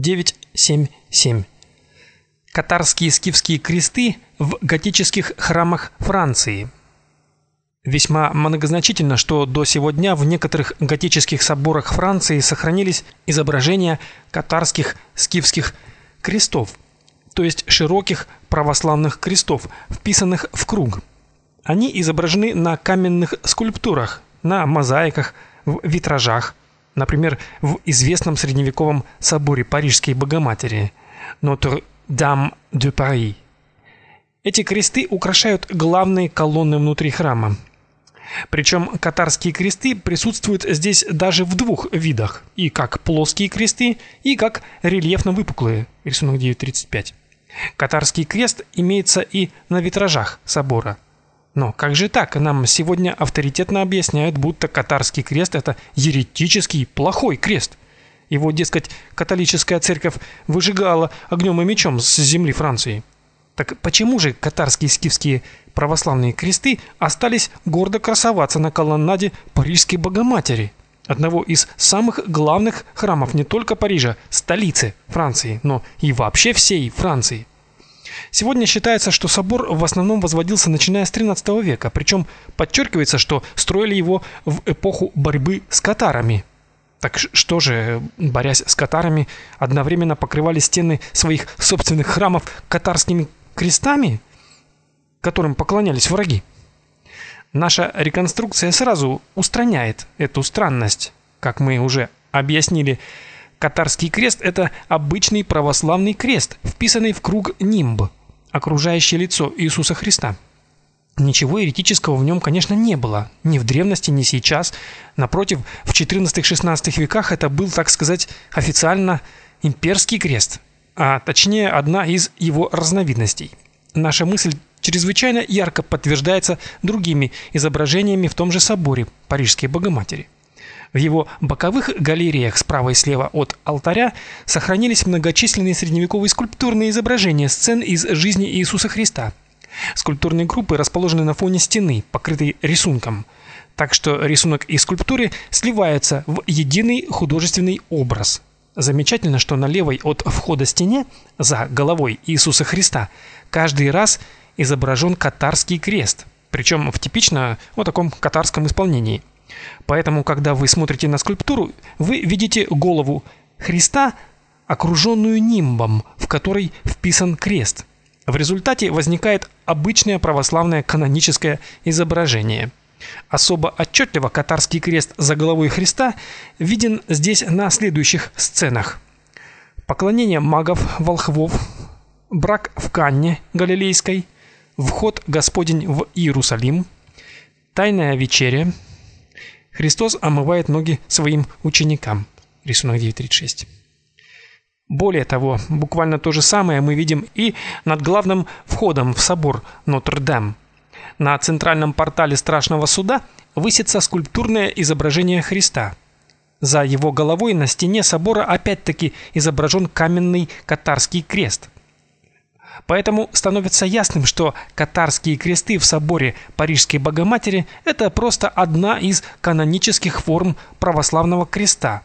977. Катарские скифские кресты в готических храмах Франции. Весьма многозначительно, что до сего дня в некоторых готических соборах Франции сохранились изображения катарских скифских крестов, то есть широких православных крестов, вписанных в круг. Они изображены на каменных скульптурах, на мозаиках, в витражах, например, в известном средневековом соборе Парижской Богоматери Paris. Эти кресты украшают главные колонны внутри храма. Причем катарские кресты присутствуют здесь даже в двух видах: и как плоские кресты, и как рельефно-выпуклые. Рисунок 9.35. Катарский крест имеется и на витражах собора. Но как же так? Нам сегодня авторитетно объясняют, будто катарский крест это еретический, плохой крест. Его, дескать, католическая церковь выжигала огнем и мечом с земли Франции. Так почему же катарские скифские православные кресты остались гордо красоваться на колоннаде Парижской Богоматери, одного из самых главных храмов не только Парижа, столицы Франции, но и вообще всей Франции? Сегодня считается, что собор в основном возводился начиная с XIII века, причем подчеркивается, что строили его в эпоху борьбы с катарами. Так что же, борясь с катарами, одновременно покрывали стены своих собственных храмов катарскими крестами, которым поклонялись враги? Наша реконструкция сразу устраняет эту странность. Как мы уже объяснили, Катарский крест это обычный православный крест, вписанный в круг нимб, окружающий лицо Иисуса Христа. Ничего еретического в нем, конечно, не было, ни в древности, ни сейчас. Напротив, в XIV-XVI веках это был, так сказать, официально имперский крест, а точнее одна из его разновидностей. Наша мысль чрезвычайно ярко подтверждается другими изображениями в том же соборе Парижской Богоматери. В его боковых галереях справа и слева от алтаря сохранились многочисленные средневековые скульптурные изображения сцен из жизни Иисуса Христа. Скульптурные группы расположены на фоне стены, покрытой рисунком, так что рисунок и скульптуры сливаются в единый художественный образ. Замечательно, что на левой от входа стене, за головой Иисуса Христа, каждый раз изображен катарский крест, причем в типично вот таком катарском исполнении – Поэтому, когда вы смотрите на скульптуру, вы видите голову Христа, окруженную нимбом, в который вписан крест. В результате возникает обычное православное каноническое изображение. Особо отчетливо катарский крест за головой Христа виден здесь на следующих сценах: поклонение магов, волхвов, брак в Канне галилейской, вход Господень в Иерусалим, тайная вечеря, Христос омывает ноги своим ученикам. Рисунок 9.36. Более того, буквально то же самое мы видим и над главным входом в собор Нотр-Дам. На центральном портале Страшного суда высится скульптурное изображение Христа. За его головой на стене собора опять-таки изображен каменный катарский крест – Поэтому становится ясным, что катарские кресты в соборе Парижской Богоматери это просто одна из канонических форм православного креста.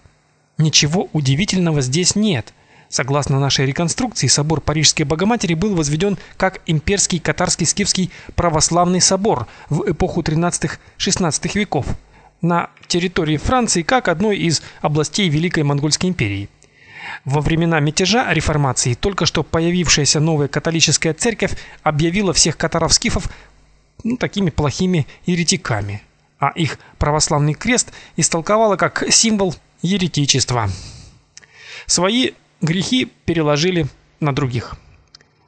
Ничего удивительного здесь нет. Согласно нашей реконструкции, собор Парижской Богоматери был возведен как имперский катарский скифский православный собор в эпоху 13-16 веков на территории Франции как одной из областей Великой Монгольской империи. Во времена мятежа реформации только что появившаяся новая католическая церковь объявила всех катаров-скифов ну, такими плохими еретиками, а их православный крест истолковала как символ еретичества. Свои грехи переложили на других.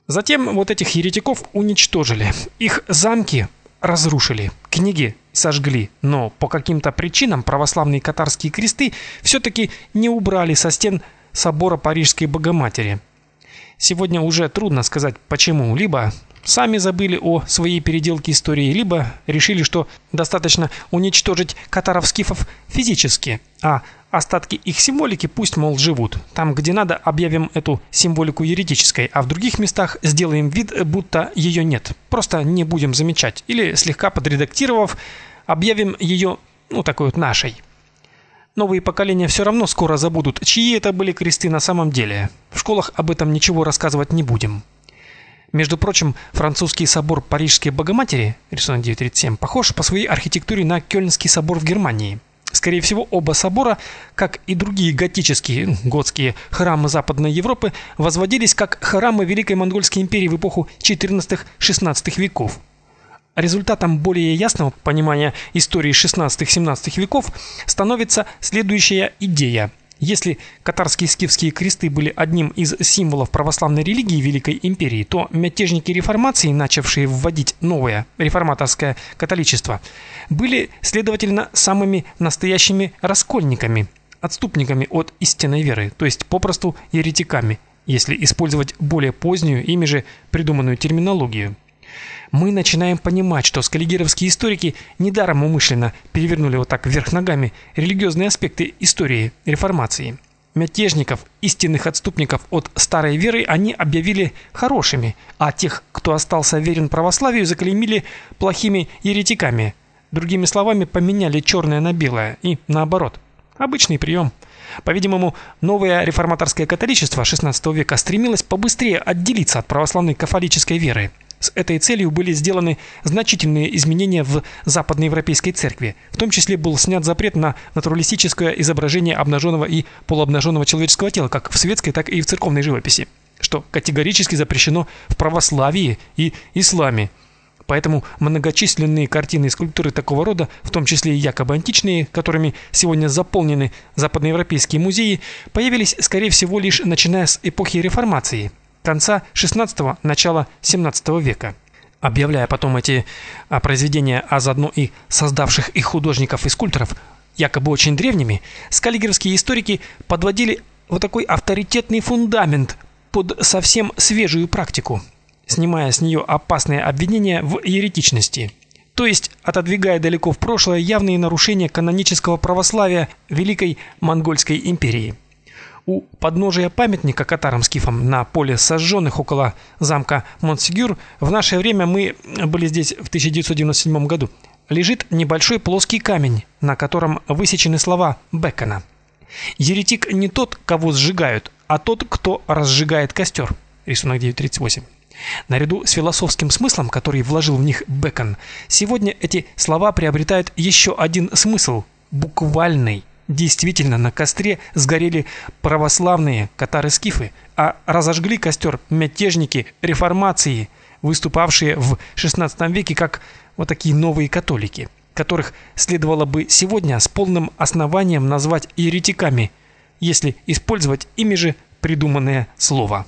Затем вот этих еретиков уничтожили. Их замки разрушили, книги сожгли, но по каким-то причинам православные катарские кресты все таки не убрали со стен собора Парижской Богоматери. Сегодня уже трудно сказать почему, либо сами забыли о своей переделке истории, либо решили, что достаточно уничтожить катаров-скифов физически, а остатки их символики пусть мол живут. Там, где надо, объявим эту символику еретической, а в других местах сделаем вид, будто ее нет. Просто не будем замечать или слегка подредактировав, объявим ее, ну, такой вот нашей. Новые поколения все равно скоро забудут, чьи это были кресты на самом деле. В школах об этом ничего рассказывать не будем. Между прочим, французский собор Парижской Богоматери, рисунок 937, похож по своей архитектуре на Кёльнский собор в Германии. Скорее всего, оба собора, как и другие готические, готские храмы Западной Европы, возводились как храмы Великой Монгольской империи в эпоху 14-16 веков. Результатом более ясного понимания истории 16-17 веков становится следующая идея – если катарские скифские кресты были одним из символов православной религии Великой империи, то мятежники реформации, начавшие вводить новое реформаторское католичество, были, следовательно, самыми настоящими раскольниками, отступниками от истинной веры, то есть попросту еретиками, если использовать более позднюю, ими же придуманную терминологию мы начинаем понимать, что скаллигеровские историки недаром умышленно перевернули вот так вверх ногами религиозные аспекты истории реформации. Мятежников, истинных отступников от старой веры они объявили хорошими, а тех, кто остался верен православию, заклеймили плохими еретиками. Другими словами, поменяли черное на белое и наоборот. Обычный прием. По-видимому, новое реформаторское католичество XVI века стремилось побыстрее отделиться от православной кафолической веры. С этой целью были сделаны значительные изменения в западноевропейской церкви. В том числе был снят запрет на натуралистическое изображение обнаженного и полуобнаженного человеческого тела, как в светской, так и в церковной живописи, что категорически запрещено в православии и исламе. Поэтому многочисленные картины и скульптуры такого рода, в том числе и якобы античные, которыми сегодня заполнены западноевропейские музеи, появились, скорее всего, лишь начиная с эпохи реформации – конца XVI – начала XVII века. Объявляя потом эти а, произведения, а заодно и создавших их художников и скульпторов, якобы очень древними, скаллигеровские историки подводили вот такой авторитетный фундамент под совсем свежую практику, снимая с нее опасные обвинения в еретичности то есть отодвигая далеко в прошлое явные нарушения канонического православия Великой Монгольской империи. У подножия памятника катарам-скифам на поле сожженных около замка Монсигюр в наше время мы были здесь в 1997 году. Лежит небольшой плоский камень, на котором высечены слова Бекона. Еретик не тот, кого сжигают, а тот, кто разжигает костер. Рисунок 938. Наряду с философским смыслом, который вложил в них Бекон, сегодня эти слова приобретают еще один смысл буквальный. Действительно, на костре сгорели православные катары-скифы, а разожгли костер мятежники реформации, выступавшие в XVI веке как вот такие новые католики, которых следовало бы сегодня с полным основанием назвать еретиками, если использовать ими же придуманное слово.